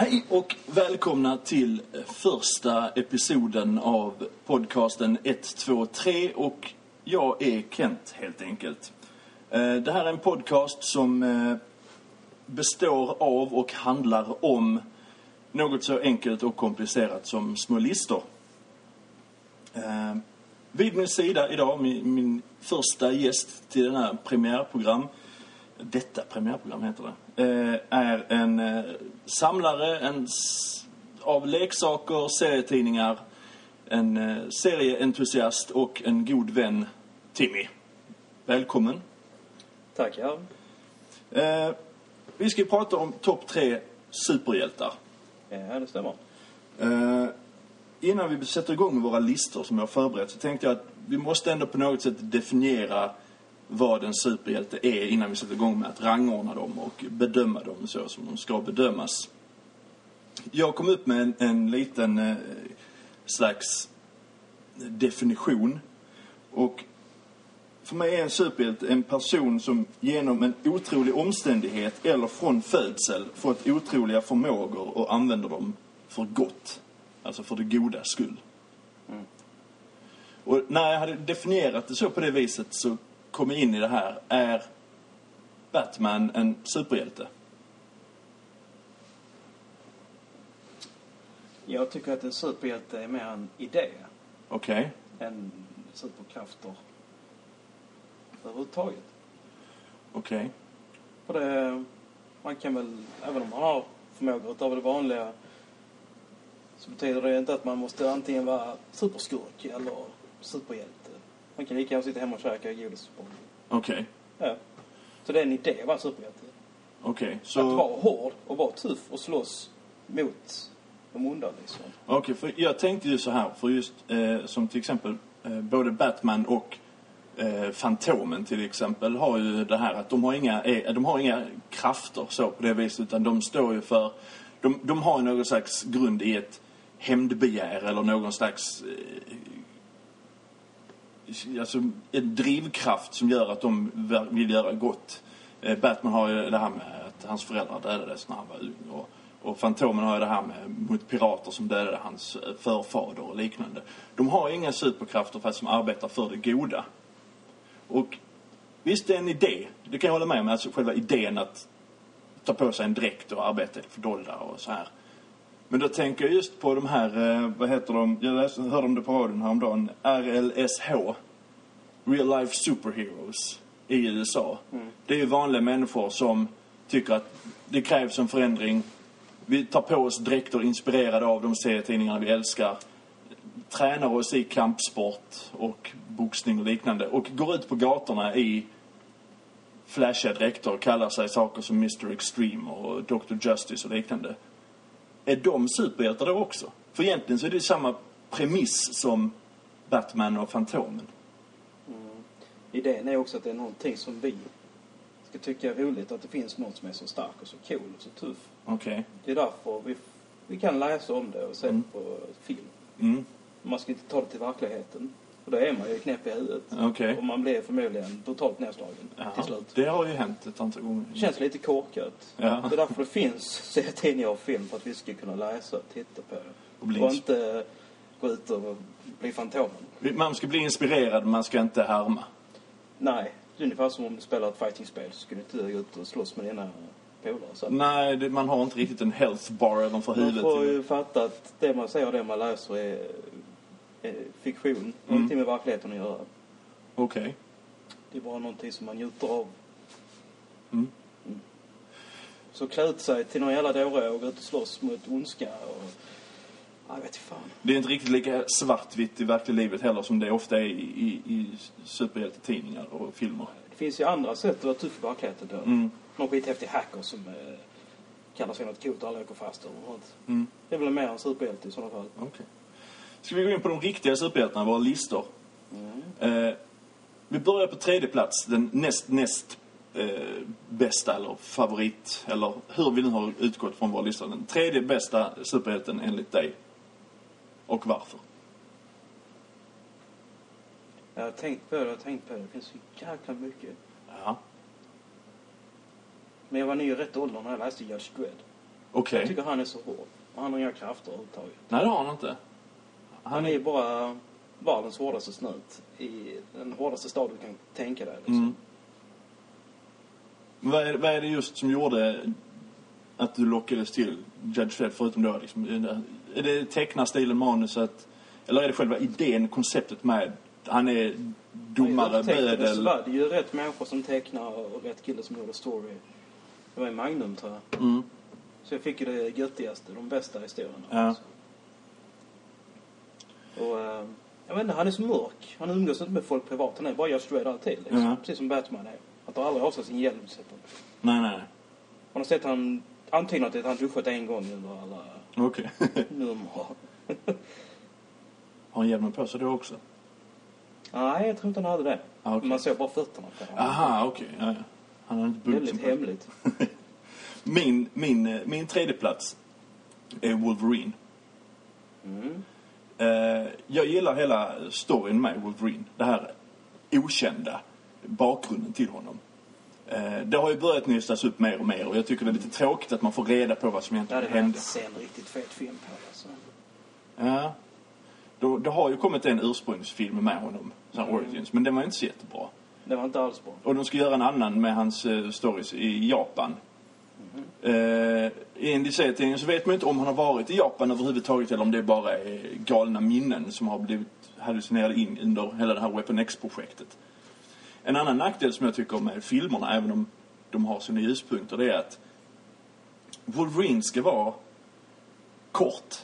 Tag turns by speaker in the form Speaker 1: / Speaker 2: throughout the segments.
Speaker 1: Hej och välkomna till första episoden av podcasten 123 och jag är Kent helt enkelt. Eh, det här är en podcast som eh, består av och handlar om något så enkelt och komplicerat som små listor. Eh, vid min sida idag, min, min första gäst till den här premiärprogram, detta premiärprogram heter det, eh, är en eh, samlare en, av leksaker, serietidningar, en eh, serieentusiast och en god vän, Timmy. Välkommen.
Speaker 2: Tackar.
Speaker 1: Vi ska prata om topp tre superhjältar.
Speaker 2: Ja, det stämmer.
Speaker 1: Innan vi sätter igång våra listor som jag har förberett så tänkte jag att vi måste ändå på något sätt definiera vad en superhjälte är innan vi sätter igång med att rangordna dem och bedöma dem så som de ska bedömas. Jag kom upp med en, en liten eh, slags definition. Och för mig är en superhjälte en person som genom en otrolig omständighet eller från födsel fått otroliga förmågor och använder dem för gott. Alltså för det goda skull. Och när jag hade definierat det så på det viset så kom jag in i det här. Är Batman en superhjälte?
Speaker 2: Jag tycker att en superhjälte är mer en idé
Speaker 1: Okej.
Speaker 2: än superkrafter överhuvudtaget.
Speaker 1: Okej.
Speaker 2: För det, man kan väl, även om man har förmågor utöver det vanliga, så betyder det inte att man måste antingen vara superskurk eller superhjälte. Man kan lika gärna sitta hemma och käka godis.
Speaker 1: Okej.
Speaker 2: Ja. Så det är en idé att vara superhjälte.
Speaker 1: Okej.
Speaker 2: Att
Speaker 1: Så...
Speaker 2: vara hård och vara tuff och slåss mot de onda liksom.
Speaker 1: Okej, för jag tänkte ju så här, för just eh, som till exempel eh, både Batman och eh, Fantomen till exempel har ju det här att de har inga, eh, de har inga krafter så på det viset utan de står ju för, de, de har ju någon slags grund i ett hämndbegär eller någon slags eh, alltså en drivkraft som gör att de vill göra gott. Eh, Batman har ju det här med att hans föräldrar dödades när han var ung. Och, och Fantomen har ju det här med mot pirater som dödade hans eh, förfader och liknande. De har inga superkrafter fast som arbetar för det goda. Och visst, det är en idé. Det kan jag hålla med om. Alltså själva idén att ta på sig en dräkt och arbeta i det fördolda och så här. Men då tänker jag just på de här, eh, vad heter de, jag läste, hörde om det på radion häromdagen, RLSH. Real Life Superheroes i USA. Det är ju vanliga människor som tycker att det krävs en förändring. Vi tar på oss dräkter inspirerade av de serietidningar vi älskar. Tränar oss i kampsport och boxning och liknande. Och går ut på gatorna i flashiga dräkter och kallar sig saker som Mr Extreme och Dr Justice och liknande. Är de superhjältar då också? För egentligen så är det samma premiss som Batman och Fantomen.
Speaker 2: Idén är också att det är någonting som vi ska tycka är roligt. Att det finns något som är så stark och så cool och så tuff.
Speaker 1: Okej.
Speaker 2: Det är därför vi, vi kan läsa om det och se
Speaker 1: Mm.
Speaker 2: på film.
Speaker 1: Mm.
Speaker 2: Man ska inte ta det till verkligheten. För då är man ju knäpp i huvudet.
Speaker 1: Okej.
Speaker 2: Och man blir förmodligen totalt nedslagen till
Speaker 1: Ja,
Speaker 2: slut.
Speaker 1: det har ju hänt ett antal gånger.
Speaker 2: Det känns lite korkat.
Speaker 1: Ja.
Speaker 2: Det är därför det finns serietidningar och film. För att vi ska kunna läsa och titta på det.
Speaker 1: Och
Speaker 2: och inte gå ut och bli Fantomen.
Speaker 1: Man ska bli inspirerad, man ska inte härma.
Speaker 2: Nej, det är ungefär som om du spelar ett fightingspel så ska du inte gå ut och slåss med dina polare.
Speaker 1: Nej, det, man har inte riktigt en health bar ovanför
Speaker 2: Man
Speaker 1: huvudet.
Speaker 2: får ju fatta att det man ser och det man läser är fiktion. Det har ingenting med verkligheten att göra.
Speaker 1: Okej.
Speaker 2: Det är bara någonting som man njuter av.
Speaker 1: Mm.
Speaker 2: Så klä ut sig till någon jävla dåre och gå ut och slåss mot ondska och... Ja, jag vet inte fan.
Speaker 1: Det är inte riktigt lika svartvitt i verkliga livet heller som det ofta är i, i, i superhjältetidningar och filmer.
Speaker 2: Det finns ju andra sätt att vara tuff i verkligheten då.
Speaker 1: Mm.
Speaker 2: Någon skithäftig hacker som eh, kallar sig något coolt och alla åker fast och sånt.
Speaker 1: Mm.
Speaker 2: Det är väl mer en superhjälte i sådana fall.
Speaker 1: Okej. Ska vi gå in på de riktiga superhjältarna, våra listor? Eh, vi börjar på tredje plats, den näst, näst eh, bästa eller favorit, eller hur vi nu har utgått från vår lista. Den tredje bästa superhjälten enligt dig. Och varför?
Speaker 2: Jag har tänkt på det, jag har tänkt på det. Det finns så jäkla mycket.
Speaker 1: Ja.
Speaker 2: Men jag var ny i rätt ålder när jag läste Judge Dredd.
Speaker 1: Okej.
Speaker 2: Jag tycker han är så hård. Och han har inga krafter överhuvudtaget.
Speaker 1: Nej, det har han inte.
Speaker 2: Han är ju bara världens hårdaste snut i den hårdaste stad du kan tänka dig. Liksom.
Speaker 1: Mm. Vad är, vad är det just som gjorde att du lockades till Judge Dredd förutom då liksom, är det- tecknarstilen, manuset eller är det själva idén, konceptet med han är domare,
Speaker 2: tänkte det,
Speaker 1: bödel?
Speaker 2: var det ju rätt människor som tecknar och rätt kille som gjorde story. Det var i Magnum tror jag.
Speaker 1: Mm.
Speaker 2: Så jag fick ju det göttigaste, de bästa historierna.
Speaker 1: Ja.
Speaker 2: Alltså. Och, eh, jag vet inte, han är så mörk. Han umgås inte med folk privat. Han är bara Just Dredd alltid. Liksom.
Speaker 1: Ja.
Speaker 2: Precis som Batman är. Han tar aldrig av sig sin hjälm.
Speaker 1: Nej, nej.
Speaker 2: Man har sett han till att han duschat en gång under alla
Speaker 1: Okej.
Speaker 2: nummer.
Speaker 1: har han hjälmen på sig då också?
Speaker 2: Nej, jag tror inte han hade det.
Speaker 1: Ah, okej.
Speaker 2: Man såg bara fötterna på honom.
Speaker 1: Aha, okej. Ja, ja. Han har inte
Speaker 2: Väldigt hemligt.
Speaker 1: Min, min, eh, min tredje plats är Wolverine.
Speaker 2: Mm.
Speaker 1: Eh, jag gillar hela storyn med Wolverine. Det här okända bakgrunden till honom. Eh, det har ju börjat nystas upp mer och mer och jag tycker det är lite tråkigt att man får reda på vad som egentligen
Speaker 2: det
Speaker 1: hände.
Speaker 2: inte se en riktigt fet film på. Alltså.
Speaker 1: Ja. Då, det har ju kommit en ursprungsfilm med honom, sån
Speaker 2: Mm.
Speaker 1: Origins, men den var inte så jättebra.
Speaker 2: Det var inte alls bra.
Speaker 1: Och de ska göra en annan med hans eh, stories i Japan. Eh, I en tidningen så vet man inte om han har varit i Japan överhuvudtaget eller om det bara är galna minnen som har blivit hallucinerade in under hela det här Weapon X-projektet. En annan nackdel som jag tycker med filmerna, även om de har sina ljuspunkter, det är att Wolverine ska vara kort.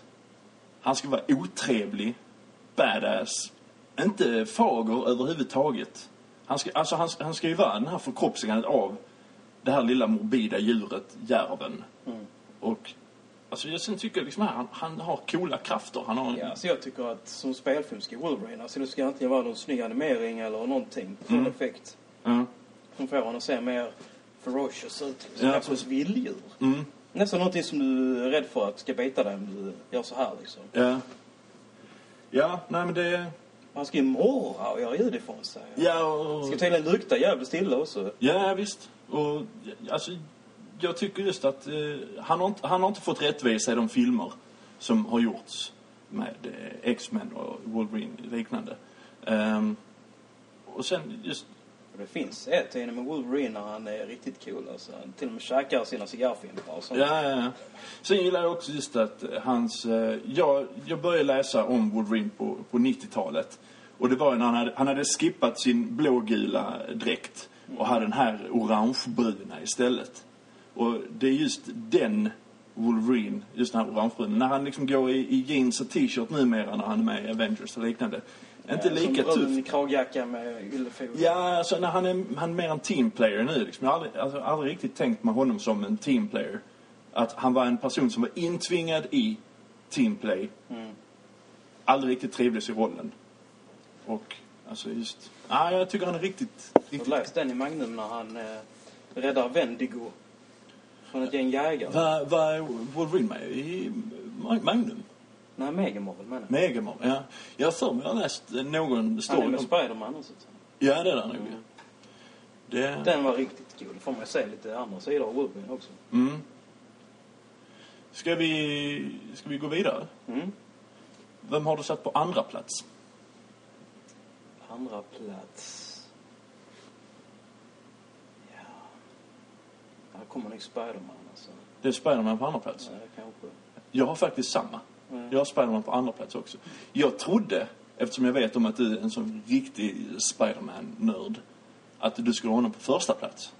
Speaker 1: Han ska vara otrevlig, badass, inte fager överhuvudtaget. Han ska, alltså han, han ska ju vara den här förkroppsligandet av det här lilla morbida djuret, järven.
Speaker 2: Mm.
Speaker 1: Och alltså jag sen tycker liksom han, han har coola krafter. Han har en,
Speaker 2: Ja, så jag tycker att som spelfilm ska Wolverine, alltså det ska antingen vara någon snygg animering eller någonting, full
Speaker 1: Mm.
Speaker 2: effekt.
Speaker 1: Ja.
Speaker 2: Som får honom att se mer ferocious ut. Som
Speaker 1: Ja,
Speaker 2: ett vilddjur.
Speaker 1: Mm,
Speaker 2: Nästan någonting som du är rädd för att ska bita dig om du gör så här liksom.
Speaker 1: ja. Ja, nej men det...
Speaker 2: Han ska ju morra och göra ljud ifrån sig.
Speaker 1: Ja, och,
Speaker 2: Ska tydligen lukta jävligt stilla också.
Speaker 1: ja visst. Och alltså, jag tycker just att eh, han, har inte, han har inte fått rättvisa i de filmer som har gjorts med eh, X-Men och Wolverine och liknande. Ehm, och sen just
Speaker 2: det finns ett inne med Wolverine när han är riktigt cool alltså. Han till och med käkar sina cigarrfimpar och sånt.
Speaker 1: Ja, ja, ja. Sen gillar jag också just att hans... Eh, jag, jag började läsa om Wolverine på, på 90-talet. Och det var när han hade, han hade skippat sin blågula dräkt och hade den här orangebruna istället. Och det är just den Wolverine, just den här orangebruna. När han liksom går i, i jeans och t-shirt numera när han är med i Avengers och liknande. Inte lika
Speaker 2: som
Speaker 1: tuff.
Speaker 2: brun kragjacka med yllefolie.
Speaker 1: Ja, alltså när han är, han är mer en teamplayer nu. Liksom. Jag har aldrig, alltså, aldrig riktigt tänkt med honom som en teamplayer. Att han var en person som var intvingad i teamplay.
Speaker 2: Mm.
Speaker 1: Aldrig riktigt trivdes i rollen. Och alltså just... Ja, jag tycker han är riktigt... Riktigt
Speaker 2: läst den i Magnum när han eh, räddar Wendigo från ett gäng jägare.
Speaker 1: vad är Wolverine med i Magnum?
Speaker 2: Nej, Megamorgon menar jag.
Speaker 1: Megamon? Ja. Jag har för mig jag har läst någon
Speaker 2: Han är
Speaker 1: story
Speaker 2: med. Spiderman och sånt.
Speaker 1: Ja, det är det nog. Det...
Speaker 2: Den var riktigt cool. Får man se lite andra sidor av Wolverine också.
Speaker 1: Mm. Ska vi, ska vi gå vidare?
Speaker 2: Mm.
Speaker 1: Vem har du satt på andra plats?
Speaker 2: Andra plats. Ja. Här kommer nog Spiderman alltså.
Speaker 1: Det är Spiderman på andra plats.
Speaker 2: Ja, kanske.
Speaker 1: Jag har faktiskt samma.
Speaker 2: Mm.
Speaker 1: Jag har Spiderman på andra plats också. Jag trodde, eftersom jag vet om att du är en sån riktig Spiderman-nörd, att du skulle ha honom på första plats.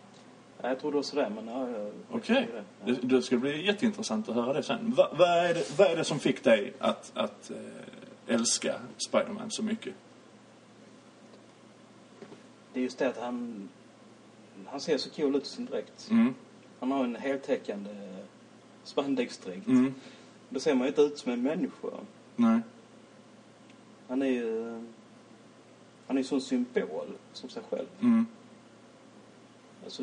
Speaker 2: Ja, jag trodde också det, men ja.
Speaker 1: Okej.
Speaker 2: Ja.
Speaker 1: Det, det ska bli jätteintressant att höra det sen. Va, vad, är det, vad är det som fick dig att, att eh, älska Spiderman så mycket?
Speaker 2: Det är just det att han... Han ser så cool ut i sin dräkt.
Speaker 1: Mm.
Speaker 2: Han har en heltäckande spandexdräkt.
Speaker 1: Mm.
Speaker 2: Då ser man ju inte ut som en människa.
Speaker 1: Nej.
Speaker 2: Han är ju... Han är ju sån symbol som sig själv.
Speaker 1: Mm.
Speaker 2: Alltså,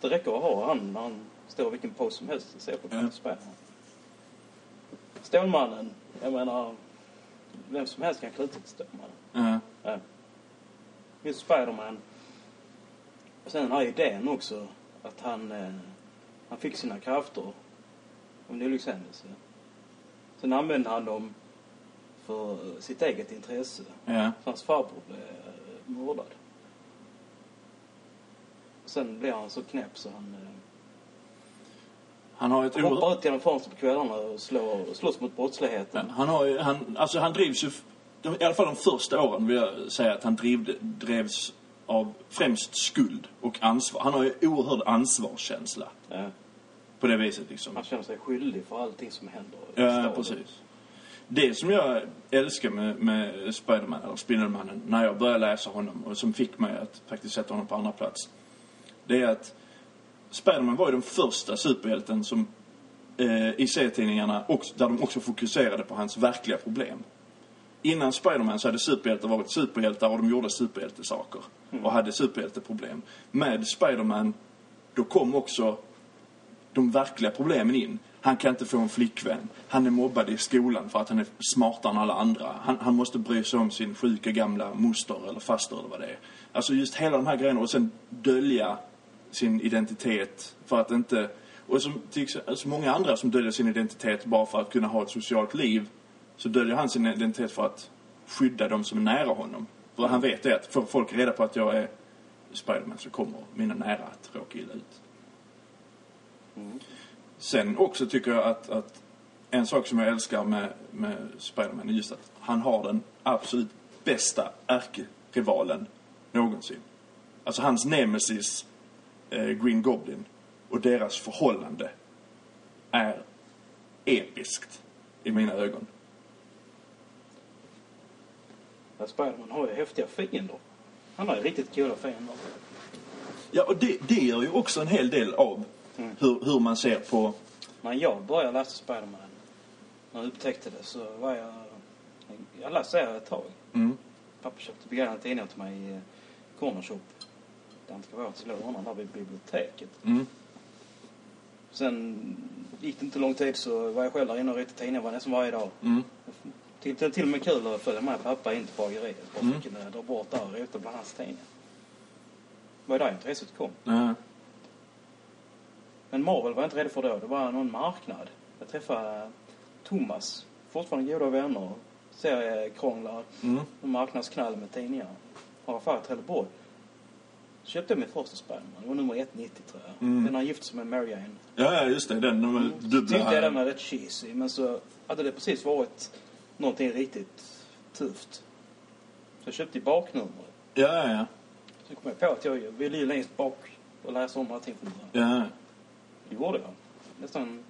Speaker 2: det räcker att ha han när han står i vilken pose som helst och ser på
Speaker 1: Ja.
Speaker 2: Spiderman. Stålmannen, jag menar... Vem som helst kan klä ut sig till Stålmannen.
Speaker 1: Ja.
Speaker 2: Ja. Just Spiderman. Och sen den här idén också att han, eh, han fick sina krafter en olyckshändelse. Sen använde han dem för sitt eget intresse.
Speaker 1: Ja.
Speaker 2: Hans farbror blev eh, mördad. Sen blir han så knäpp så han eh,
Speaker 1: Han har ett
Speaker 2: hoppar ut genom fönstret på kvällarna och slår, slåss mot brottsligheten.
Speaker 1: Han har ju, han, alltså han drivs ju, de- i alla fall de första åren vill jag säga att han drivde, drevs av främst skuld och ansvar. Han har ju oerhörd ansvarskänsla
Speaker 2: Ja.
Speaker 1: på det viset liksom.
Speaker 2: Han känner sig skyldig för allting som händer.
Speaker 1: Ja, precis. Det som jag älskar med, med Spiderman, eller Spindelmannen, när jag började läsa honom och som fick mig att faktiskt sätta honom på andra plats. Det är att Spiderman var ju den första superhjälten som eh, i serietidningarna, också, där de också fokuserade på hans verkliga problem. Innan Spiderman så hade superhjältar varit superhjältar och de gjorde superhjältesaker. Och hade superhjälteproblem. Med Spiderman, då kom också de verkliga problemen in. Han kan inte få en flickvän. Han är mobbad i skolan för att han är smartare än alla andra. Han, han måste bry sig om sin sjuka gamla moster eller faster eller vad det är. Alltså just hela de här grejerna och sen dölja sin identitet för att inte... Och som till exempel, alltså många andra som döljer sin identitet bara för att kunna ha ett socialt liv så döljer han sin identitet för att skydda de som är nära honom. För han vet det att får folk reda på att jag är Spiderman så kommer mina nära att råka illa ut. Sen också tycker jag att, att en sak som jag älskar med, med Spiderman är just att han har den absolut bästa ärkerivalen någonsin. Alltså hans nemesis, eh, Green Goblin, och deras förhållande är episkt i mina ögon.
Speaker 2: Ja, Spiderman har ju häftiga fiender. Han har ju riktigt coola fiender.
Speaker 1: Ja, och det, det gör ju också en hel del av hur, hur man ser på...
Speaker 2: När jag började läsa Spiderman, när jag upptäckte det, så var jag... Jag läste det ett tag.
Speaker 1: Mm,
Speaker 2: Pappa köpte begagnade tidningar till mig i Corner Shop. Danska Vårds lådan där vid biblioteket.
Speaker 1: mm,
Speaker 2: Sen gick det inte lång tid så var jag själv där inne och ritade tidningar var nästan varje dag.
Speaker 1: mm.
Speaker 2: Tyckte det till och med kul att följa med pappa in till bageriet. Bara
Speaker 1: Mm.
Speaker 2: kunde dra bort där och rota bland hans tidningar. Det var där intresset kom.
Speaker 1: Ja,
Speaker 2: Men Marvel var jag inte redo för då. Det var någon marknad. Jag träffade Thomas, fortfarande goda vänner. Seriekrånglar,
Speaker 1: mm.
Speaker 2: marknadsknall med tidningar. Har affär i Trelleborg. Så köpte jag min första Spiderman. Det var nummer 190 tror jag.
Speaker 1: Mm.
Speaker 2: Den har gift sig med Mary Jane.
Speaker 1: ja, just det. Den de
Speaker 2: Mm.
Speaker 1: dubbla...
Speaker 2: Tyckte jag den var rätt cheesy. Men så hade det precis varit någonting riktigt tufft. Så jag köpte baknumret.
Speaker 1: Ja, ja, ja.
Speaker 2: Så kom jag på att jag ville ju längst bak och läsa om allting från början.
Speaker 1: ja.
Speaker 2: Det gjorde jag. Nästan...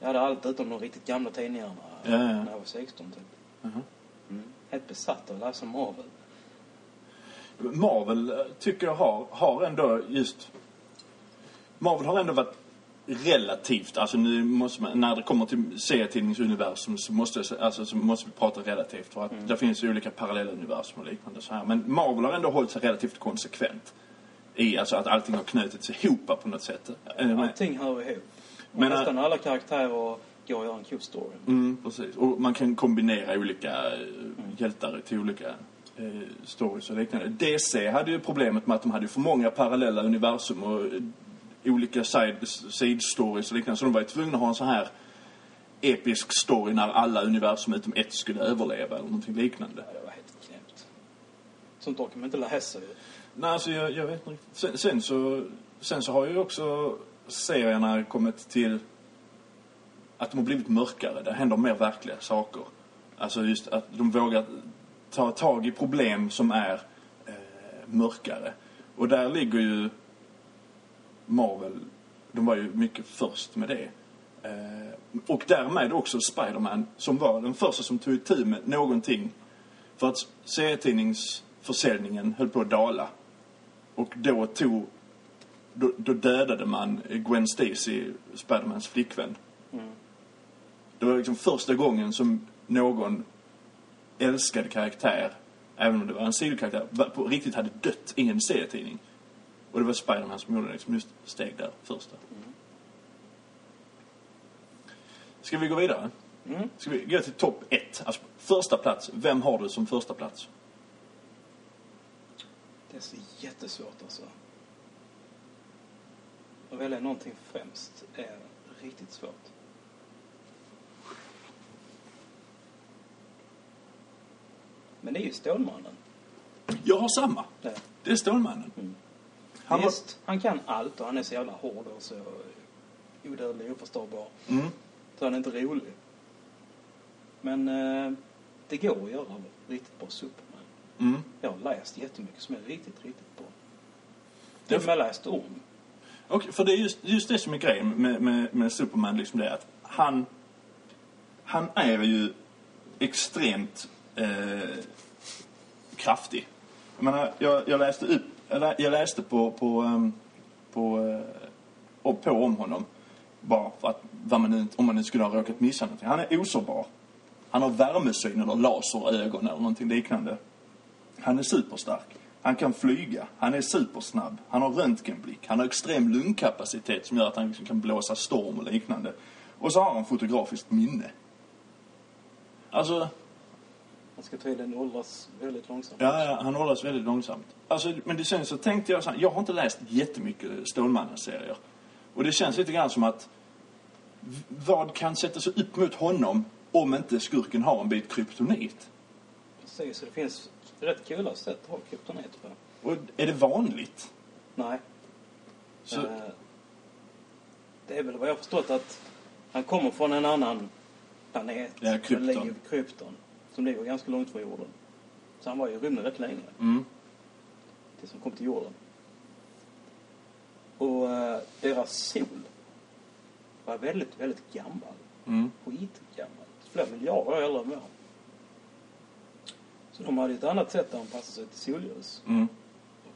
Speaker 2: Jag hade allt utom de riktigt gamla tidningarna
Speaker 1: Ja, ja.
Speaker 2: när jag var 16 typ.
Speaker 1: Mhm.
Speaker 2: Mm. Helt besatt av att läsa Marvel.
Speaker 1: Marvel eh, tycker jag har, har ändå just... Marvel har ändå varit relativt, alltså nu måste man, när det kommer till serietidningsuniversum så måste, alltså, så måste vi prata relativt för att det finns olika parallella universum och liknande så här. Men Marvel har ändå hållit sig relativt konsekvent i alltså att allting har knutits ihop på något sätt. Eh,
Speaker 2: Allting hör ihop. Och
Speaker 1: Men, äh,
Speaker 2: nästan alla karaktärer går och gör en cool story.
Speaker 1: Mm, precis. Och man kan kombinera olika eh, hjältar till olika eh, stories och liknande. DC hade ju problemet med att de hade för många parallella universum och eh, olika side, side stories och liknande. Så de var ju tvungna att ha en sån här episk story när alla universum utom ett skulle överleva eller någonting liknande.
Speaker 2: Ja, det var helt knäppt. Sånt orkar man inte läsa ju.
Speaker 1: Nej, alltså jag, jag vet inte riktigt. Sen, sen, så, sen så har ju också serierna kommit till att de har blivit mörkare. Det händer mer verkliga saker. Alltså just att de vågar ta tag i problem som är eh, mörkare. Och där ligger ju Marvel, de var ju mycket först med det. Eh, och därmed också Spiderman som var den första som tog itu med någonting. För att serietidningsförsäljningen höll på att dala. Och då tog... Då, då dödade man Gwen Stacy, Spidermans flickvän. Det var liksom första gången som någon älskad karaktär, även om det var en sidokaraktär, på riktigt hade dött i en serietidning. Och det var Spiderman som gjorde liksom just steg där, första. Ska vi gå vidare?
Speaker 2: Mm.
Speaker 1: Ska vi gå till topp ett? Alltså, första plats. Vem har du som första plats?
Speaker 2: Det är så jättesvårt alltså. Att välja någonting främst är riktigt svårt. Men det är ju Stålmannen.
Speaker 1: Jag har samma.
Speaker 2: Det,
Speaker 1: det är Stålmannen.
Speaker 2: Mm.
Speaker 1: Han
Speaker 2: Visst, han kan allt och han är så jävla hård och så odödlig och oförståbar.
Speaker 1: Mm.
Speaker 2: Så han är inte rolig. Men eh, det går att göra riktigt bra Superman.
Speaker 1: Mm.
Speaker 2: Jag har läst jättemycket som är riktigt, riktigt bra.
Speaker 1: Det-
Speaker 2: och med läst om.
Speaker 1: Och för det är just, just det som är grejen med, med, med Superman, liksom det att han, han är ju extremt eh, kraftig. Jag menar, jag, jag läste upp, jag läste på, på, ehm, på, eh, och på om honom. Bara för att, vad man nu, om man nu skulle ha råkat missa någonting. Han är osårbar. Han har värmesyn eller laserögon eller någonting liknande. Han är superstark. Han kan flyga. Han är supersnabb. Han har röntgenblick. Han har extrem lungkapacitet som gör att han liksom kan blåsa storm och liknande. Och så har han fotografiskt minne. Alltså,
Speaker 2: han ska tydligen åldras väldigt långsamt.
Speaker 1: ja, ja, han åldras väldigt långsamt. Alltså, men det sen så tänkte jag så här, jag har inte läst jättemycket Stålmannen-serier. Och det känns lite grann som att vad kan sätta sig upp mot honom om inte skurken har en bit kryptonit?
Speaker 2: Precis, så det finns rätt coola sätt att ha kryptonit på.
Speaker 1: Och är det vanligt?
Speaker 2: Nej.
Speaker 1: Så,
Speaker 2: Eh, det är väl vad jag har förstått att han kommer från en annan planet.
Speaker 1: Ja, Krypton.
Speaker 2: liv, Krypton. Som ligger ganska långt från jorden. Så han var ju i rymden rätt länge.
Speaker 1: mm,
Speaker 2: Tills han kom till jorden. Och eh, deras sol var väldigt, väldigt gammal.
Speaker 1: mm,
Speaker 2: Skitgammal. Flera miljarder år äldre än vår. Så de hade ett annat sätt att anpassa sig till solljus.
Speaker 1: mm.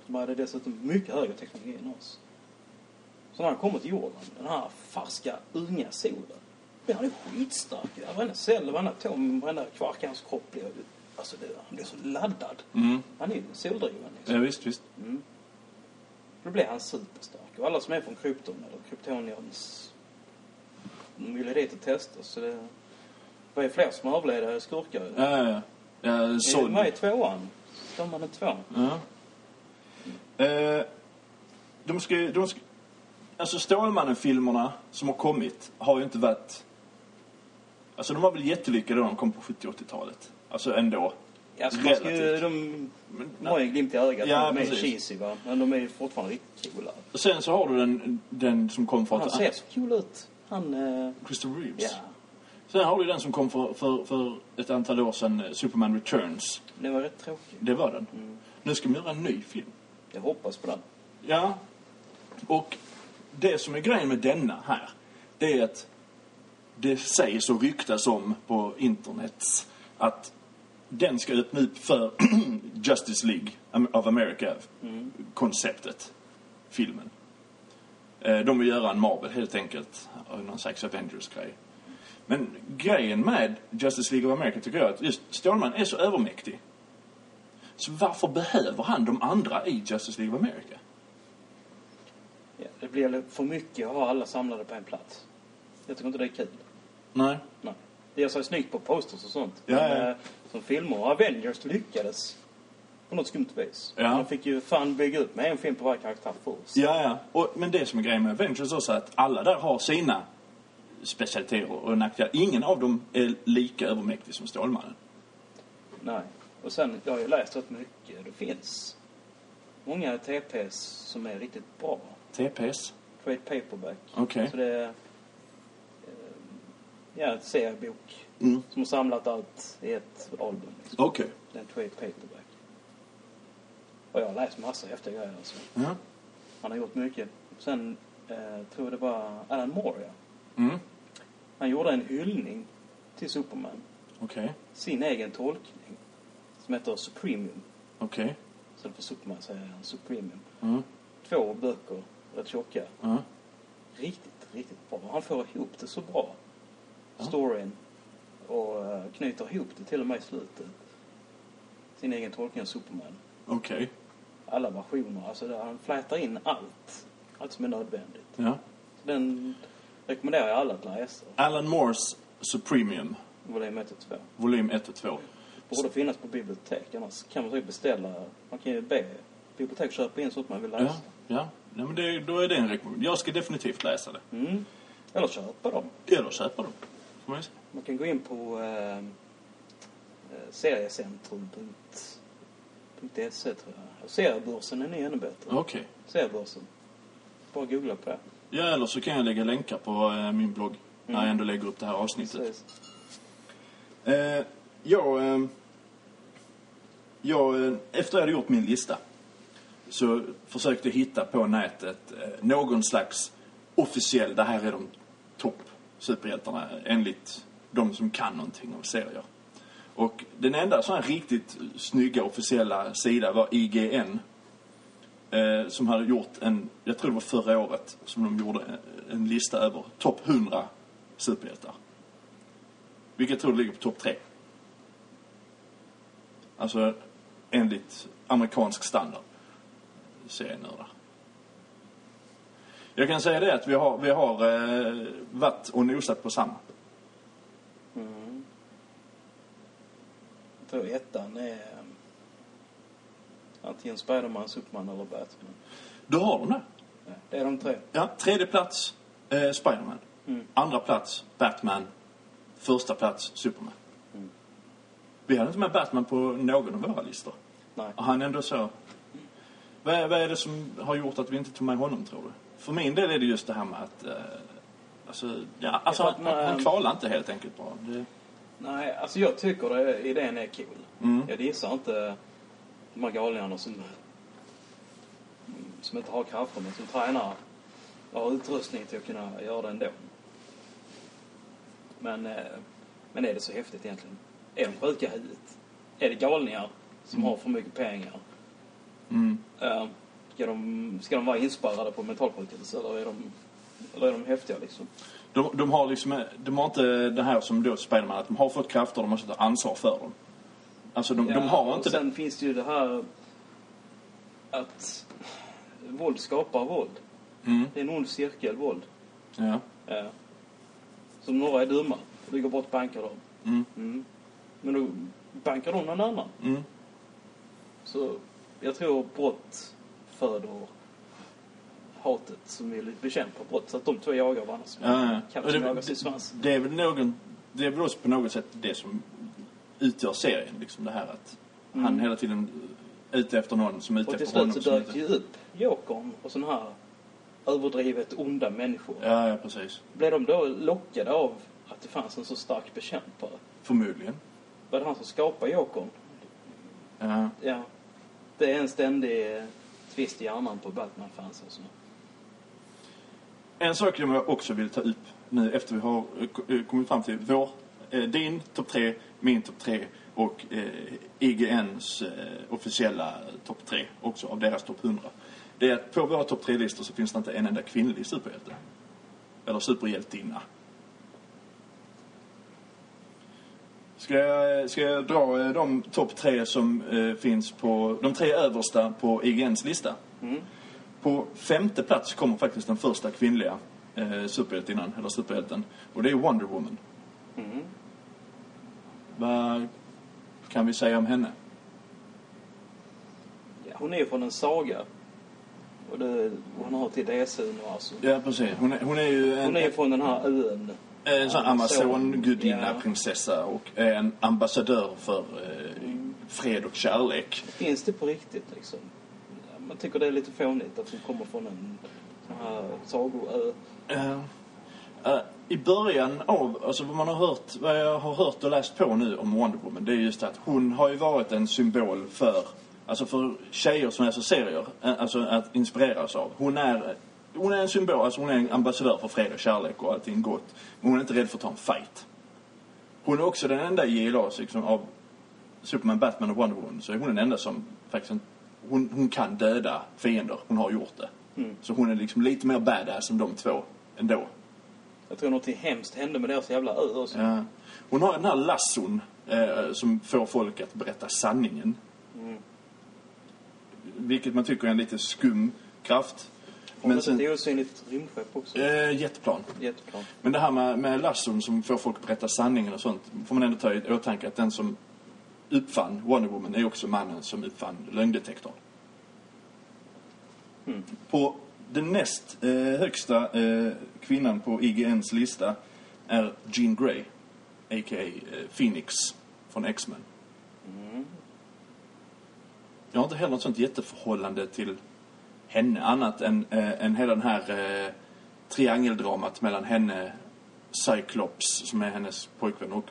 Speaker 2: De hade dessutom mycket högre teknologi än oss. Så när han kommer till jorden, den här färska, unga solen. Men han är skitstark. Varenda cell, varenda atom, varenda kvark i hans kropp blir... Alltså, det, han blir så laddad.
Speaker 1: Mm.
Speaker 2: Han är ju soldriven liksom.
Speaker 1: Ja, visst, visst.
Speaker 2: Mm. Då blir han superstark. Och alla som är från Krypton eller Kryptonians... De ville dit och testa. Så det var ju fler som överlevde skurkar.
Speaker 1: Ja, ja, ja. ja
Speaker 2: Är du
Speaker 1: såld.
Speaker 2: med i tvåan? Stålmannen två?
Speaker 1: Ja. Eh, de ska ju- de ska, alltså Stålmannen-filmerna som har kommit har ju inte varit... Alltså de var väl jättelyckade då de kom på 70-80-talet. Alltså ändå.
Speaker 2: Ja, så man ska ju,
Speaker 1: Relativt.
Speaker 2: de har ju en glimt i ögat.
Speaker 1: Ja,
Speaker 2: de är
Speaker 1: precis.
Speaker 2: cheesy va. Men de är fortfarande riktigt coola.
Speaker 1: Sen så har du den, den som kom för
Speaker 2: Han
Speaker 1: att...
Speaker 2: ser så cool ut. Han... Eh,
Speaker 1: Christopher Reeves.
Speaker 2: ja.
Speaker 1: Sen har du den som kom för, för, för ett antal år sedan, eh, Superman Returns.
Speaker 2: Det var rätt tråkigt.
Speaker 1: Det var den.
Speaker 2: Mm.
Speaker 1: Nu ska de göra en ny film.
Speaker 2: Jag hoppas på den.
Speaker 1: Ja. Och det som är grejen med denna här, det är att det sägs och ryktas om på internet att den ska öppna upp för Justice League of America-konceptet, filmen. Eh, de vill göra en Marvel helt enkelt, någon slags Avengers-grej. Men grejen med Justice League of America tycker jag att just Stålman är så övermäktig. Så varför behöver han de andra i Justice League of America?
Speaker 2: Ja, det blir för mycket att ha alla samlade på en plats. Jag tycker inte det är kul.
Speaker 1: Nej.
Speaker 2: Nej. Det gör sig snyggt på posters och sånt.
Speaker 1: Ja,
Speaker 2: Men,
Speaker 1: ja.
Speaker 2: eh, som filmer, Avengers lyckades på något skumt vis.
Speaker 1: Ja.
Speaker 2: De fick ju fan bygga upp med en film på varje karaktär först.
Speaker 1: Ja, ja. Och, men det som är grejen med Avengers också är att alla där har sina specialiteter och nackdelar. Ingen av dem är lika övermäktig som Stålmannen.
Speaker 2: Nej. Och sen, jag har ju läst rätt mycket. Det finns många TPs som är riktigt bra.
Speaker 1: TPS?
Speaker 2: Trade paperback.
Speaker 1: Okej.
Speaker 2: Så det är... Ja, seriebok
Speaker 1: Mm.
Speaker 2: som har samlat allt i ett album. Liksom.
Speaker 1: Okej.
Speaker 2: Det är en trade paperback. Och jag har läst massa häftiga grejer alltså.
Speaker 1: Ja.
Speaker 2: Han har gjort mycket. Sen eh, tror jag det var Alan Moore, ja.
Speaker 1: Mm.
Speaker 2: Han gjorde en hyllning till Superman.
Speaker 1: Okej.
Speaker 2: Sin egen tolkning. Som heter Supremium.
Speaker 1: Okej.
Speaker 2: Istället för Superman säger han Supremium.
Speaker 1: Mm.
Speaker 2: Två böcker, rätt tjocka.
Speaker 1: Ja.
Speaker 2: Riktigt, riktigt bra. Han får ihop det så bra. Storyn. Och eh, knyter ihop det till och med i slutet. Sin egen tolkning av Superman.
Speaker 1: Okej.
Speaker 2: Alla versioner. Alltså där han flätar in allt. Allt som är nödvändigt.
Speaker 1: Ja.
Speaker 2: Så den rekommenderar jag alla att läsa.
Speaker 1: Alan Moores Supremium,
Speaker 2: Volym 1 och 2.
Speaker 1: volym 1 och 2.
Speaker 2: Borde finnas på bibliotek. Annars kan man säkert beställa. Man kan ju be bibliotek köpa in sånt man vill läsa.
Speaker 1: Ja. Ja. Nej, men det, då är det en rekommendation. Jag ska definitivt läsa det.
Speaker 2: Mm. Eller köpa dem.
Speaker 1: Eller köpa dem. Får man
Speaker 2: kan gå in på... Eh, eh, seriecentrum.se tror jag. Och seriebörsen är ännu bättre.
Speaker 1: Okej.
Speaker 2: Seriebörsen. Bara googla på det.
Speaker 1: Ja, eller så kan jag lägga länkar på eh, min blogg när
Speaker 2: Mm.
Speaker 1: jag ändå lägger upp det här avsnittet. Eh, jag, eh, jag, eh, efter jag hade gjort min lista så försökte jag hitta på nätet eh, någon slags officiell, det här är de superhjältarna enligt de som kan någonting om serier. Och den enda sån här riktigt snygga officiella sida var IGN. Eh, som hade gjort en, jag tror det var förra året, som de gjorde en, en lista över topp 100 superhjältar. Vilket tror du ligger på topp 3? Alltså enligt amerikansk standard. Serienördar. Jag kan säga det att vi har, vi har eh, varit och nosat på samma.
Speaker 2: Mm. Jag tror ettan är eh, antingen Spiderman, Superman eller Batman.
Speaker 1: Då har de det.
Speaker 2: Ja, det är de tre.
Speaker 1: Ja, tredje plats eh, Spiderman.
Speaker 2: Mm.
Speaker 1: Andra plats Batman. Första plats Superman.
Speaker 2: Mm.
Speaker 1: Vi hade inte med Batman på någon av våra listor.
Speaker 2: Nej.
Speaker 1: Och han ändå så... Vad är, vad är det som har gjort att vi inte tog med honom, tror du? För min del är det just det här med att... Eh, alltså, ja, alltså
Speaker 2: att man-
Speaker 1: han kvalar inte helt enkelt bara. Det,
Speaker 2: Nej, alltså jag tycker det, idén är cool.
Speaker 1: Mm.
Speaker 2: Jag dissar inte de här galningarna som, som inte har krafter men som tränar och har utrustning till att kunna göra det ändå. Men, eh, men är det så häftigt egentligen? Är de sjuka i huvudet? Är det galningar som har för mycket pengar?
Speaker 1: Mm.
Speaker 2: Eh, Ska de, ska de vara inspärrade på mentalsjukhus eller är de, eller är de häftiga liksom?
Speaker 1: de, de har liksom... De har inte det här som då Spiderman, att de har fått krafter och de måste ta ansvar för dem. Alltså de, de
Speaker 2: Ja,
Speaker 1: har
Speaker 2: och
Speaker 1: inte
Speaker 2: Sen finns det ju det här att våld skapar våld.
Speaker 1: det. Mm.
Speaker 2: Det är en ond cirkel, våld.
Speaker 1: Ja.
Speaker 2: Ja. Som några är dumma och går bort och bankar dem.
Speaker 1: Mm.
Speaker 2: Mm. Men då bankar de någon annan.
Speaker 1: Mm.
Speaker 2: Så jag tror brott föder hatet som vill bekämpa brott. Så att de två jagar varandra som
Speaker 1: Ja, ja. Och det, det, det är väl någon... Det är väl också på något sätt det som utgör serien, liksom det här att han
Speaker 2: Mm.
Speaker 1: hela tiden är ute efter någon som är ute
Speaker 2: Och till
Speaker 1: efter honom.
Speaker 2: slut så dök
Speaker 1: inte-
Speaker 2: ju upp Jokern och sådana här överdrivet onda människor.
Speaker 1: Ja, ja, precis.
Speaker 2: Blev de då lockade av att det fanns en så stark bekämpare?
Speaker 1: Förmodligen.
Speaker 2: Var det han som skapade Jokern?
Speaker 1: Ja.
Speaker 2: Ja. Det är en ständig twist i hjärnan på Batman-fans.
Speaker 1: En sak jag också vill ta upp nu efter vi har eh, eh, kommit fram till vår, eh, din topp tre, min topp tre och IGNs officiella topp tre också av deras topp 100. Det är att på våra topp tre-listor så finns det inte en enda kvinnlig superhjälte. Eller superhjältinna. Ska jag, ska jag dra eh, de topp tre som eh, finns på, de tre översta på IGNs lista?
Speaker 2: Mm.
Speaker 1: På femte plats kommer faktiskt den första kvinnliga eh, superhjältinnan, eller superhjälten. Och det är Wonder Woman.
Speaker 2: Mm.
Speaker 1: Vad kan vi säga om henne?
Speaker 2: Ja, hon är ju från en saga. Och det, hon har till DC-universum.
Speaker 1: Ja, precis. Hon är, hon är ju en,
Speaker 2: Hon är ju från den här ön.
Speaker 1: En sån Amazon-gudinna,
Speaker 2: Ja.
Speaker 1: prinsessa och är en ambassadör för eh, fred och kärlek.
Speaker 2: Finns det på riktigt liksom? Man tycker det är lite fånigt att hon kommer från en här sagoö.
Speaker 1: Eh, eh, I början av, alltså vad man har hört, vad jag har hört och läst på nu om Wonder Woman, det är just att hon har ju varit en symbol för, alltså för tjejer som läser serier, eh, alltså att inspireras av. Hon är, hon är en symbol, alltså hon är en ambassadör för fred och kärlek och allting gott. Men hon är inte rädd för att ta en fight. Hon är också den enda i JLA liksom, av Superman, Batman och Wonder Woman, så är hon den enda som faktiskt, inte- hon, hon kan döda fiender, hon har gjort det.
Speaker 2: Mm.
Speaker 1: Så hon är liksom lite mer badass än de två ändå.
Speaker 2: Jag tror något hemskt hände med deras jävla ö också.
Speaker 1: Ja. Hon har den här lasson eh, som får folk att berätta sanningen.
Speaker 2: Mm.
Speaker 1: Vilket man tycker är en lite skum kraft. Men
Speaker 2: ett
Speaker 1: sen,
Speaker 2: osynligt rymdskepp också.
Speaker 1: eh, jetplan.
Speaker 2: Jättebra.
Speaker 1: Men det här med, med lasson som får folk att berätta sanningen och sånt får man ändå ta i åtanke att den som uppfann Wonder Woman är också mannen som uppfann lögndetektorn.
Speaker 2: Mm.
Speaker 1: På den näst eh, högsta eh, kvinnan på IGNs lista är Jean Grey, a.k.a. Eh, Phoenix från X-Men.
Speaker 2: Mm.
Speaker 1: Jag har inte heller något sånt jätteförhållande till henne annat än, äh, än hela den här äh, triangeldramat mellan henne, Cyclops som är hennes pojkvän och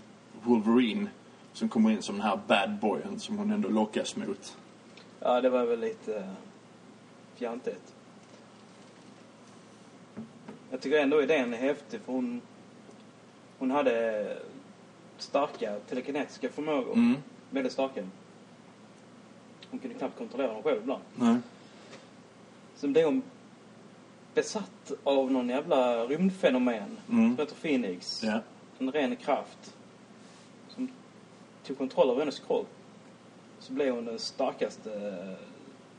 Speaker 1: Wolverine som kommer in som den här bad boyen som hon ändå lockas mot.
Speaker 2: Ja, det var väl lite uh, fjantigt. Jag tycker ändå idén är häftig för hon, hon hade starka telekinetiska förmågor.
Speaker 1: Mm.
Speaker 2: Väldigt starka. Hon kunde knappt kontrollera dem själv ibland.
Speaker 1: Nej.
Speaker 2: Sen blev hon besatt av någon jävla rymdfenomen
Speaker 1: Mm.
Speaker 2: som heter Phoenix.
Speaker 1: Ja.
Speaker 2: En ren kraft som tog kontroll över hennes kropp. Så blev hon den starkaste eh,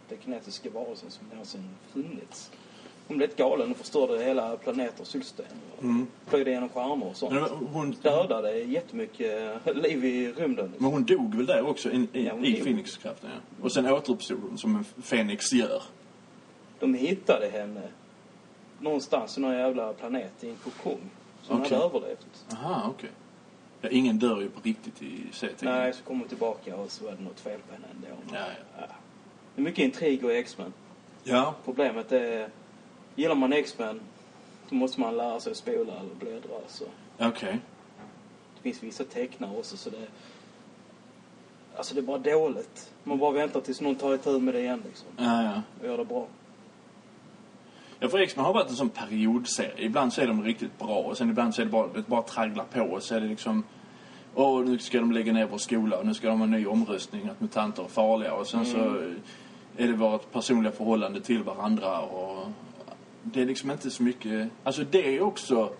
Speaker 2: telekinetiska varelsen som någonsin funnits. Hon blev helt galen och förstörde hela planeter och solsystem.
Speaker 1: Mm.
Speaker 2: Plöjde genom stjärnor och sånt.
Speaker 1: Men hon,
Speaker 2: Dödade jättemycket eh, liv i rymden.
Speaker 1: men hon dog väl där också i, i,
Speaker 2: Ja,
Speaker 1: i. Phoenix-kraften ja. Och sen återuppstod hon som en Fenix gör.
Speaker 2: De hittade henne någonstans i någon jävla planet i en kokong. Så hon
Speaker 1: Okej.
Speaker 2: hade överlevt.
Speaker 1: Aha, okej. Ja, ingen dör ju på riktigt i serietidningen.
Speaker 2: Nej, så kom hon tillbaka och så var det något fel på henne ändå.
Speaker 1: Ja, ja.
Speaker 2: Det är mycket intriger i X-Men.
Speaker 1: Ja,
Speaker 2: Problemet är, gillar man X-Men då måste man lära sig spola eller bläddra. Så.
Speaker 1: okej.
Speaker 2: Det finns vissa tecknare också så det... Alltså det är bara dåligt. Man bara väntar tills någon tar itu med det igen liksom.
Speaker 1: Ja, ja.
Speaker 2: Och gör det bra.
Speaker 1: Ja, för X-Men har varit en sån periodserie. Ibland så är de riktigt bra och sen ibland så är det bara, det bara tragglar på och så är det liksom... Åh, nu ska de lägga ner vår skola och nu ska de ha en ny omröstning att mutanter är farliga och sen så är det vårt personliga förhållande till varandra och... Det är liksom inte så mycket... Alltså det är också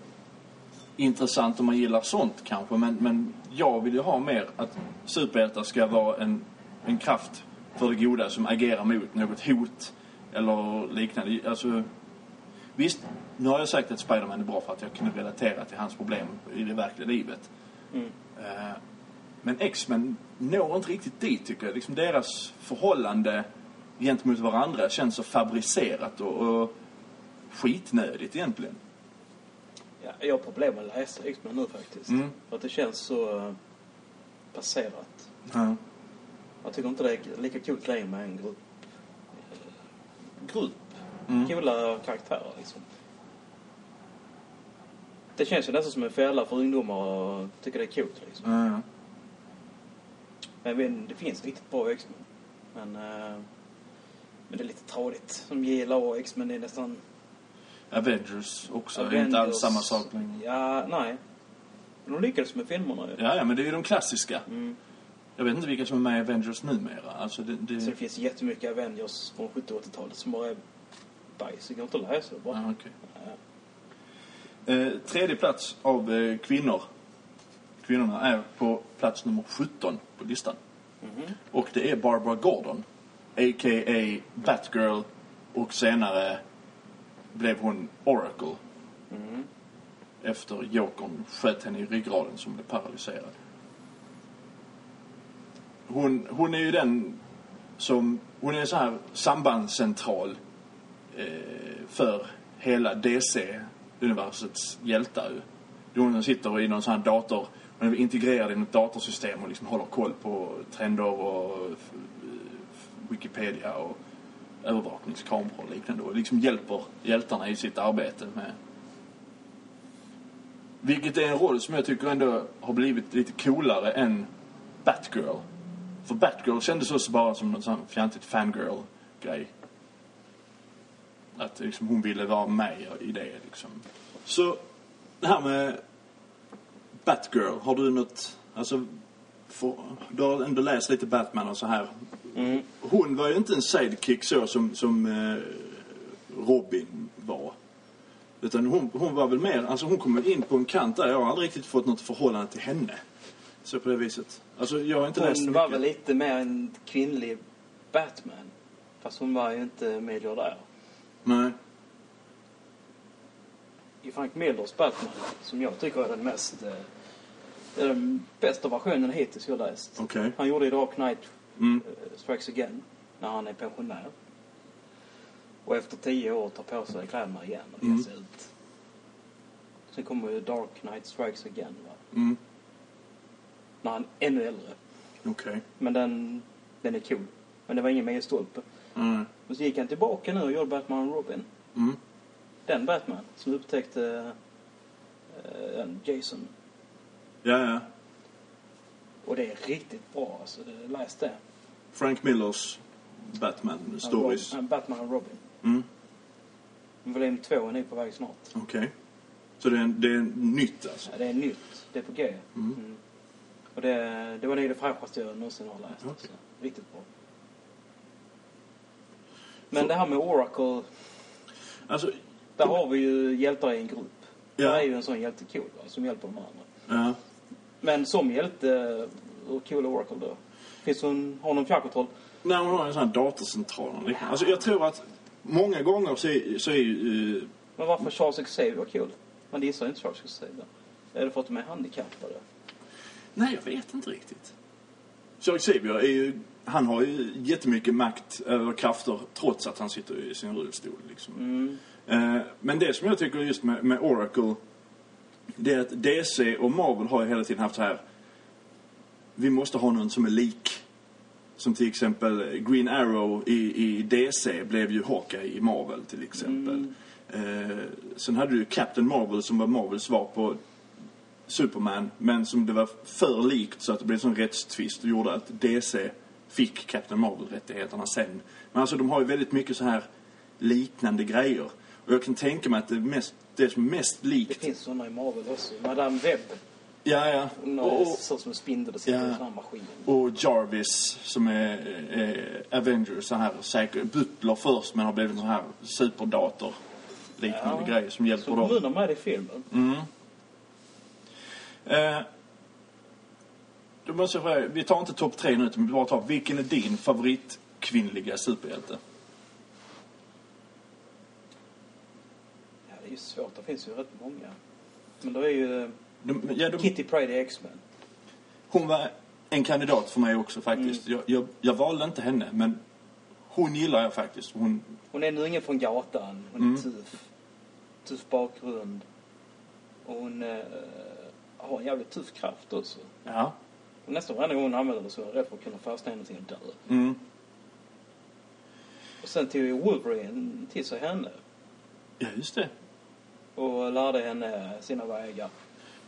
Speaker 1: intressant om man gillar sånt kanske men, men jag vill ju ha mer att superhjältar ska vara en, en kraft för det goda som agerar mot något hot eller liknande. Alltså, Visst, nu har jag sagt att Spiderman är bra för att jag kunde relatera till hans problem i det verkliga livet.
Speaker 2: Mm.
Speaker 1: Eh, Men X-Men når inte riktigt dit tycker jag. Liksom deras förhållande gentemot varandra känns så fabricerat och, och skitnödigt egentligen.
Speaker 2: Ja, jag har problem med att läsa X-Men nu faktiskt.
Speaker 1: Mm.
Speaker 2: För att det känns så uh, passerat.
Speaker 1: Ja.
Speaker 2: Jag tycker inte det är lika kul längre med en grupp. eh, grupp.
Speaker 1: Mm.
Speaker 2: Coola karaktärer liksom. Det känns ju nästan som en fälla för ungdomar och tycker det är coolt liksom.
Speaker 1: Ja.
Speaker 2: Men det finns riktigt bra X-Men. Men, eh, men det är lite tradigt. Som gillar och X-Men är nästan...
Speaker 1: Avengers också. Det är
Speaker 2: Avengers.
Speaker 1: inte alls samma sak längre.
Speaker 2: Ja, nej. Men de lyckades med filmerna ju.
Speaker 1: Ja, ja, men det är ju de klassiska.
Speaker 2: Mm.
Speaker 1: Jag vet inte vilka som är med i Avengers numera. Alltså det... det...
Speaker 2: Så det finns jättemycket Avengers från 70 och 80-talet som bara är bajs. Det går inte att läsa det bara.
Speaker 1: Okej.
Speaker 2: Ja.
Speaker 1: Eh, tredje plats av eh, kvinnor. Kvinnorna är på plats nummer 17 på listan.
Speaker 2: Mhm.
Speaker 1: Och det är Barbara Gordon. A.k.a. Batgirl. Och senare blev hon Oracle.
Speaker 2: Mhm.
Speaker 1: Efter Jokern sköt henne i ryggraden som blev paralyserad. Hon, hon är ju den som... Hon är en sån här sambandscentral Eh, för hela DC-universets hjältar ju. Hon sitter i någon sån här dator, hon är integrerad i något datorsystem och liksom håller koll på trender och Wikipedia och övervakningskameror och liknande och liksom hjälper hjältarna i sitt arbete med vilket är en roll som jag tycker ändå har blivit lite coolare än Batgirl. För Batgirl kändes också bara som någon sån fjantigt fangirl-grej. Att liksom, hon ville vara med i det liksom. Så det här med Batgirl, har du något... Alltså, för, du har ändå läst lite Batman och så här.
Speaker 2: Mm.
Speaker 1: Hon var ju inte en sidekick så som, som eh, Robin var. Utan hon, hon var väl mer, alltså hon kom väl in på en kant där. Jag har aldrig riktigt fått något förhållande till henne. Så på det viset. Alltså jag har inte läst så
Speaker 2: Hon var
Speaker 1: mycket.
Speaker 2: väl lite mer en kvinnlig Batman. Fast hon var ju inte miljardär.
Speaker 1: Nej.
Speaker 2: I Frank Millers Batman, som jag tycker är den mest... Eh, det är den bästa versionen hittills jag läst.
Speaker 1: Okej.
Speaker 2: Han gjorde i Dark Knight
Speaker 1: Mm.
Speaker 2: eh, Strikes Again, när han är pensionär. Och efter tio år tar på sig kläderna igen och ger
Speaker 1: Mm.
Speaker 2: sig ut. Sen kommer ju Dark Knight Strikes Again, va?
Speaker 1: Mm.
Speaker 2: när han är ännu äldre.
Speaker 1: Okej.
Speaker 2: Men den, den är cool. Men det var ingen milstolpe.
Speaker 1: Mm.
Speaker 2: Och så gick han tillbaka nu och gjorde Batman och Robin.
Speaker 1: Mm.
Speaker 2: Den Batman som upptäckte en Jason.
Speaker 1: Ja, ja.
Speaker 2: Och det är riktigt bra alltså. Det, läs det.
Speaker 1: Frank Millers Batman stories.
Speaker 2: Rob- Batman och Robin.
Speaker 1: Mm.
Speaker 2: Volym två är nu på väg snart.
Speaker 1: Okej. Så det är, det är nytt alltså?
Speaker 2: Ja, det är nytt. Det är på G.
Speaker 1: Mm.
Speaker 2: Mm. Och det, det var nog det fräschaste jag någonsin har läst.
Speaker 1: Okej.
Speaker 2: Alltså. Riktigt bra. Men det här med Oracle.
Speaker 1: Alltså,
Speaker 2: Där har vi ju hjältar i en grupp.
Speaker 1: Ja.
Speaker 2: Där är ju en sån hjälte cool va, som hjälper de andra.
Speaker 1: ja.
Speaker 2: Men som hjälte, hur cool är Oracle då? Finns hon, har hon någon fjärrkontroll?
Speaker 1: När man har en sån här och liknande. Alltså, jag tror att många gånger så är, så är ju... eh,
Speaker 2: Men varför Charles Xavier cool? Man dissar inte Charles Xavier. Är det för att de är handikappade?
Speaker 1: nej, jag vet inte riktigt. Charles Xavier är ju... Han har ju jättemycket makt över krafter trots att han sitter i sin rullstol. Liksom.
Speaker 2: Mm.
Speaker 1: Eh, Men det som jag tycker just med, med Oracle, det är att DC och Marvel har ju hela tiden haft så här. Vi måste ha någon som är lik. Som till exempel Green Arrow i, i DC blev ju Hawkeye i Marvel till exempel. Eh, sen hade du Captain Marvel som var Marvels svar på Superman. Men som det var för likt så att det blev en sån rättstvist och gjorde att DC fick Captain Marvel-rättigheterna sen. Men alltså de har ju väldigt mycket så här liknande grejer. Och jag kan tänka mig att det, mest, det som är mest
Speaker 2: Det
Speaker 1: likt...
Speaker 2: finns såna i Marvel också. Madame Webb.
Speaker 1: Ja, ja.
Speaker 2: Hon
Speaker 1: Och,
Speaker 2: ser som en spindel och sitter
Speaker 1: Ja.
Speaker 2: i en sån här maskin.
Speaker 1: och Jarvis som är eh, Avengers, så här säker butler först men har blivit en sån här superdator liknande
Speaker 2: Ja.
Speaker 1: grej som hjälper
Speaker 2: Så
Speaker 1: dem.
Speaker 2: är med i filmen.
Speaker 1: Mm. Eh, då måste jag fråga, vi tar inte topp tre nu utan vi bara tar, vilken är din favoritkvinnliga superhjälte?
Speaker 2: Ja, det är ju svårt. Det finns ju rätt många. Men då är ju
Speaker 1: De, ja, de,
Speaker 2: Kitty Pryde i X-Men.
Speaker 1: hon var en kandidat för mig också faktiskt.
Speaker 2: Mm.
Speaker 1: Jag, jag, jag valde inte henne men hon gillar jag faktiskt. Hon,
Speaker 2: Hon är nu ingen från gatan. Hon är
Speaker 1: Mm.
Speaker 2: tuff. Tuff bakgrund. Och hon eh, har en jävligt tuff kraft också.
Speaker 1: ja.
Speaker 2: Och nästan varenda gång hon använder det så är jag rädd för att kunna fastna i någonting och dö.
Speaker 1: Mm.
Speaker 2: Och sen tog ju Wolverine till sig henne.
Speaker 1: Ja, just det.
Speaker 2: Och lärde henne sina vägar.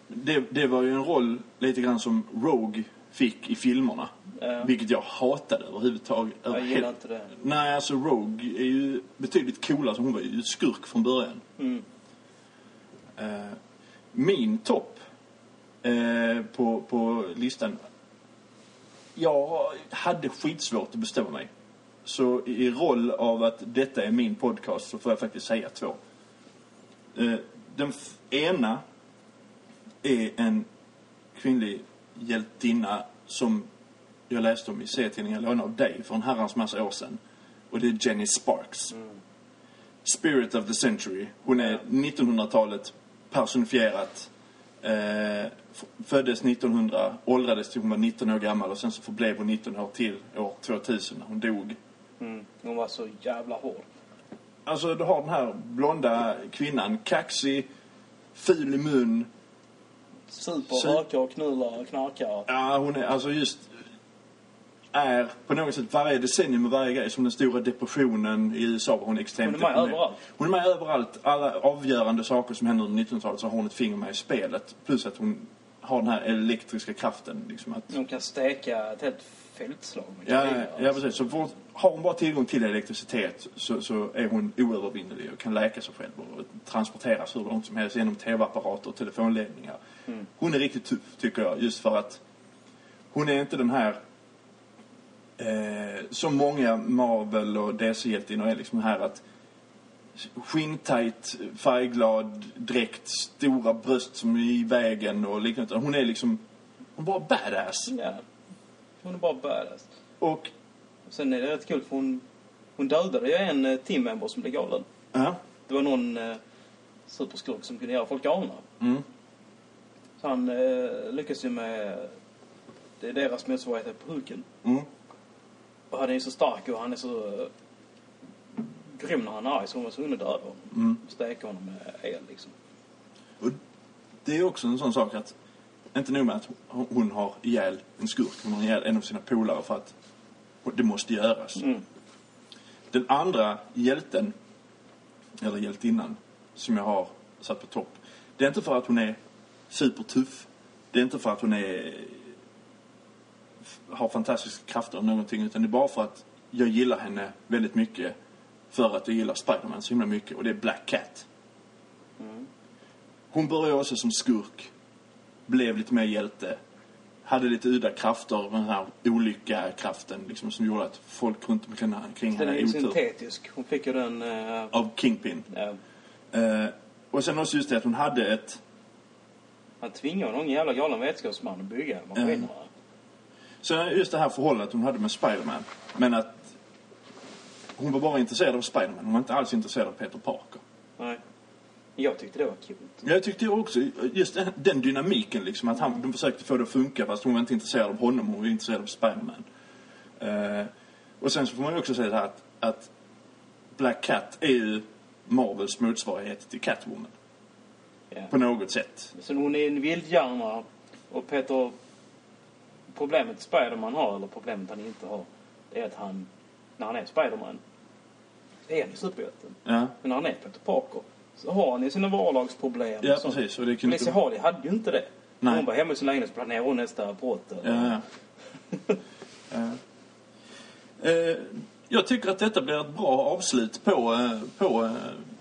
Speaker 1: det. Det var ju en roll lite grann som Rogue fick i filmerna.
Speaker 2: Ja.
Speaker 1: Vilket jag hatade överhuvudtaget.
Speaker 2: Jag gillar
Speaker 1: hel-
Speaker 2: inte det.
Speaker 1: Nej, alltså Rogue är ju betydligt coolare. Hon var ju skurk från början.
Speaker 2: Mm.
Speaker 1: Eh, min topp eh, på, på listan. Jag hade skitsvårt att bestämma mig. Så i roll av att detta är min podcast så får jag faktiskt säga två. Eh, den ena är en kvinnlig hjältinna som jag läste om i serietidningen lånade av dig för en herrans massa år sedan. Och det är Jenny Sparks. Spirit of the Century. Hon är 1900-talet personifierat. Eh, föddes 1900, åldrades till hon var 19 år gammal och sen så förblev hon 19 år till år 2000 när hon dog.
Speaker 2: Mm. Hon var så jävla hård.
Speaker 1: Alltså du har den här blonda kvinnan, kaxig, ful i mun.
Speaker 2: Super, rökar och knullar och knarkar.
Speaker 1: Ja, hon är alltså just är på något sätt varje decennium och varje grej som den stora depressionen i USA var hon extremt
Speaker 2: Hon är med
Speaker 1: deprimerad.
Speaker 2: överallt.
Speaker 1: Hon är med överallt. Alla avgörande saker som händer under 1900-talet så har hon ett finger med i spelet. Plus att hon har den här elektriska kraften. Liksom att,
Speaker 2: De kan steka ett helt fältslag med
Speaker 1: ja, ja,
Speaker 2: alltså.
Speaker 1: precis. Så fort, har hon bara tillgång till elektricitet så, så är hon oövervinnelig och kan läka sig själv och transporteras hur långt som helst genom tv-apparater och telefonledningar.
Speaker 2: Mm.
Speaker 1: Hon är riktigt tuff, tycker jag, just för att hon är inte den här eh, som många Marvel och DC-hjältinnor är liksom här att skinntajt, färgglad dräkt, stora bröst som är i vägen och liknande. Hon är liksom, hon bara badass.
Speaker 2: Ja. Hon är bara badass.
Speaker 1: Och,
Speaker 2: Och sen är det rätt kul för hon, hon dödade ju en eh, teammember som blev galen.
Speaker 1: ja.
Speaker 2: Det var någon eh, superskurk som kunde göra folk galna.
Speaker 1: Mm.
Speaker 2: Så han eh, lyckades ju med... Det är deras motsvarighet på Hulken.
Speaker 1: Mm.
Speaker 2: Och han är ju så stark och han är så eh, grym när han är arg så hon var tvungen att döda honom.
Speaker 1: Mm.
Speaker 2: Steka honom med el liksom.
Speaker 1: Och det är också en sån sak att inte nog med att hon- hon har ihjäl en skurk, hon har ihjäl en av sina polare för att det måste göras.
Speaker 2: Mm.
Speaker 1: Den andra hjälten, eller hjältinnan, som jag har satt på topp. Det är inte för att hon är supertuff. Det är inte för att hon är har fantastiska krafter eller någonting. Utan det är bara för att jag gillar henne väldigt mycket. För att jag gillar Spiderman så himla mycket. Och det är Black Cat. Hon började också som skurk. Blev lite mer hjälte. Hade lite udda krafter. Den här olycka-kraften liksom, som gjorde att folk runt omkring kring
Speaker 2: Den är
Speaker 1: henne
Speaker 2: ju
Speaker 1: otur.
Speaker 2: syntetisk. Hon fick ju den... eh,
Speaker 1: Av Kingpin.
Speaker 2: ja,
Speaker 1: Eh, och sen också just det att hon hade ett...
Speaker 2: han tvingade någon jävla galen vetenskapsman att bygga maskinerna.
Speaker 1: Så just det här förhållandet hon hade med Spiderman. Men att hon var bara intresserad av Spiderman. Hon var inte alls intresserad av Peter Parker.
Speaker 2: Nej. Jag tyckte det var kul.
Speaker 1: Jag tyckte också, just den, den dynamiken liksom, att han, de försökte få det att funka fast hon var inte intresserad av honom, hon var intresserad av Spiderman. Eh, och sen så får man ju också säga det här att, att Black Cat är ju Marvels motsvarighet till Catwoman.
Speaker 2: Ja.
Speaker 1: På något sätt.
Speaker 2: Så hon är en vildhjärna och Peter... Problemet Spiderman har, eller problemet han inte har, är att han, när han är Spiderman, är han ju superhjälten.
Speaker 1: Ja,
Speaker 2: Men när han är Peter Parker så har han ju sina vardagsproblem.
Speaker 1: ja
Speaker 2: som-
Speaker 1: precis. Och det kunde
Speaker 2: Lizzie Hardy hade ju inte det.
Speaker 1: Nej.
Speaker 2: Hon var hemma i sin lägenhet och planerade hon nästa brott. eller-
Speaker 1: Ja, ja. Eh, jag tycker att detta blir ett bra avslut på, eh, på eh,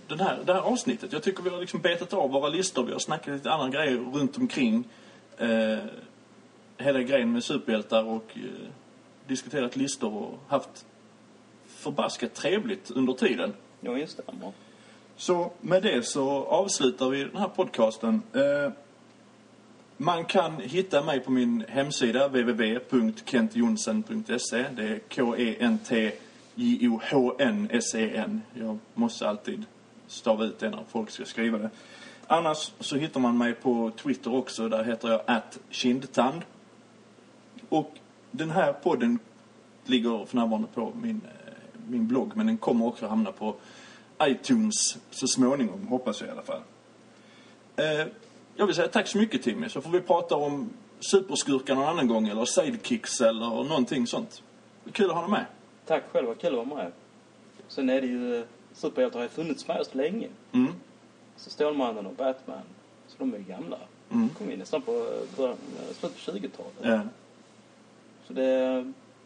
Speaker 1: den här, det här avsnittet. Jag tycker vi har liksom betat av våra listor. Vi har snackat lite andra grejer runt omkring hela grejen med superhjältar och eh, diskuterat listor och haft förbaskat trevligt under tiden.
Speaker 2: Jag instämmer.
Speaker 1: Så med det så avslutar vi den här podcasten. Eh, man kan hitta mig på min hemsida www.kentjonsen.se. Det är K-E-N-T-J-O-H-N-S-E-N. Jag måste alltid stava ut det när folk ska skriva det. Annars så hittar man mig på Twitter också. Där heter jag att kindtand. Och den här podden ligger för närvarande på min, eh, min blogg. Men den kommer också hamna på iTunes så småningom, hoppas jag i alla fall. Eh, jag vill säga tack så mycket Timmy, så får vi prata om superskurkar någon annan gång eller sidekicks eller någonting sånt. Kul att ha dig med.
Speaker 2: Tack själv, vad kul att vara med. Sen är det ju... eh, Superhjältar har ju funnits med oss länge.
Speaker 1: Mm.
Speaker 2: Så Stålmannen och Batman, så de är ju gamla.
Speaker 1: Mm.
Speaker 2: De kom in nästan på början, slutet på 20-talet.
Speaker 1: Ja.
Speaker 2: Så det,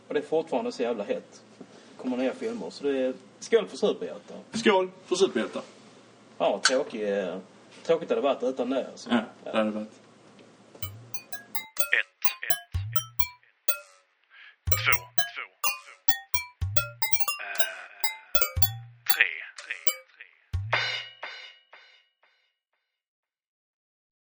Speaker 2: och det är fortfarande så jävla hett. Det kommer nya filmer. Så det är skål för superhjältar.
Speaker 1: Skål för superhjältar.
Speaker 2: Ja, tråkig, eh, tråkigt det hade varit utan det. Alltså.
Speaker 1: Ja, det hade varit.